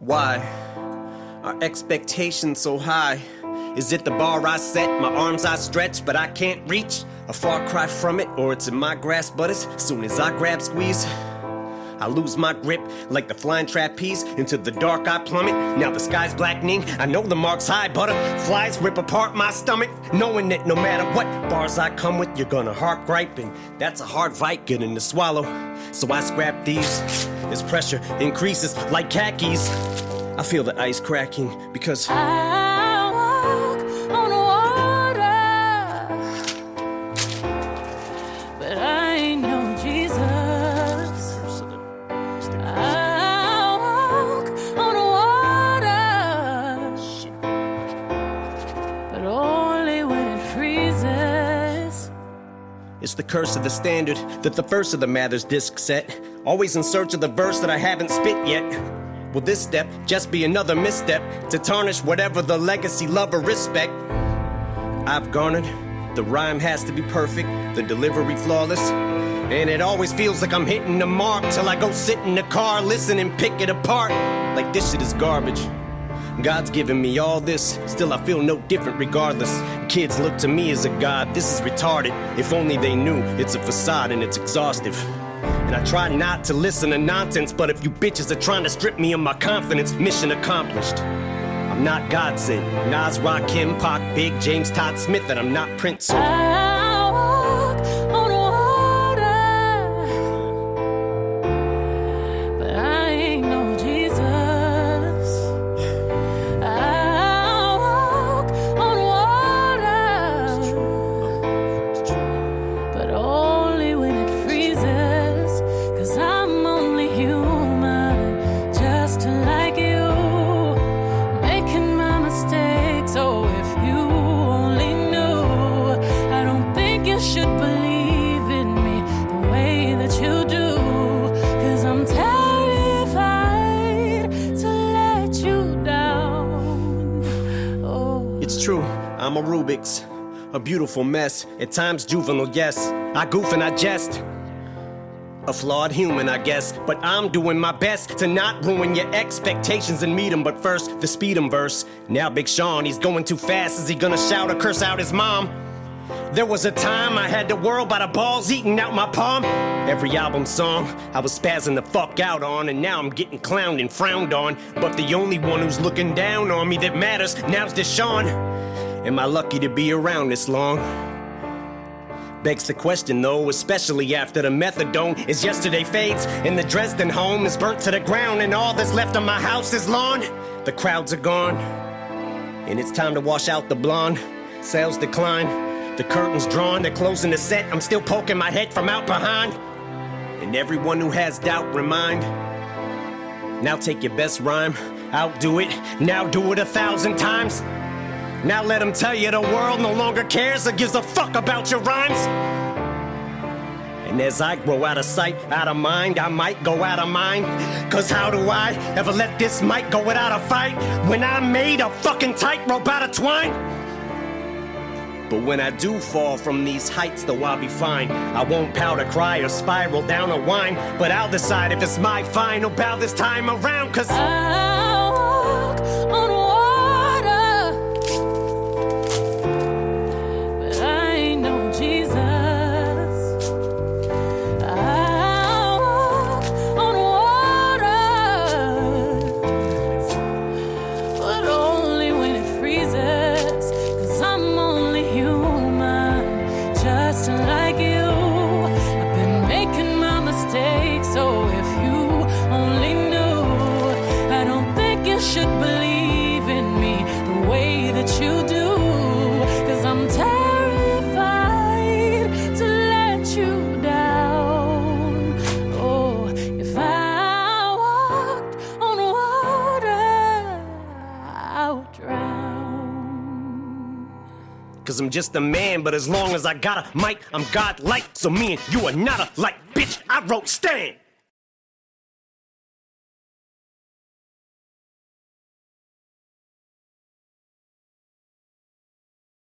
Why are expectations so high? Is it the bar I set, my arms I stretch, but I can't reach? A far cry from it, or it's in my grasp, but as soon as I grab squeeze, I lose my grip like the flying trapeze. Into the dark I plummet. Now the sky's blackening. I know the mark's high. Butterflies rip apart my stomach. Knowing that no matter what bars I come with, you're gonna heart gripe. And that's a hard fight getting to swallow. So I scrap these. As pressure increases like khakis. I feel the ice cracking because. I but I but only when it freezes. It's the curse of the standard that the first of the Mathers disc set. Always in search of the verse that I haven't spit yet. Will this step just be another misstep to tarnish whatever the legacy, love, or respect I've garnered? The rhyme has to be perfect, the delivery flawless. And it always feels like I'm hitting the mark till I go sit in the car, listen and pick it apart. Like this shit is garbage. God's given me all this, still I feel no different regardless. Kids look to me as a god, this is retarded. If only they knew it's a facade and it's exhaustive. And I try not to listen to nonsense, but if you bitches are trying to strip me of my confidence, mission accomplished. I'm not Godsend, Nas, Rakim, Pac, Big, James, Todd Smith, and I'm not Prince. I'm a Rubik's. A beautiful mess, at times juvenile, yes. I goof and I jest. A flawed human, I guess, but I'm doing my best to not ruin your expectations and meet him. But first, the speed 'em verse. Now, Big Sean, he's going too fast. Is he gonna shout or curse out his mom? There was a time I had the world by the balls eating out my palm. Every album song I was spazzing the fuck out on, and now I'm getting clowned and frowned on. But the only one who's looking down on me that matters now's Deshaun. Am I lucky to be around this long? Begs the question though, especially after the methadone is yesterday fades and the Dresden home is burnt to the ground and all that's left of my house is lawn. The crowds are gone and it's time to wash out the blonde. Sales decline, the curtains drawn, they're closing the set. I'm still poking my head from out behind. And everyone who has doubt, remind. Now take your best rhyme, outdo it, now do it a thousand times. Now let them tell you the world no longer cares or gives a fuck about your rhymes. And as I grow out of sight, out of mind, I might go out of mind. Cause how do I ever let this mic go without a fight when I made a fucking tightrope out of twine? But when I do fall from these heights, though I'll be fine. I won't pout or cry or spiral down a whine, but I'll decide if it's my final bow this time around. Cause I Cause I'm just a man, but as long as I got a mic, I'm godlike. So me and you are not alike, bitch. I wrote Stan.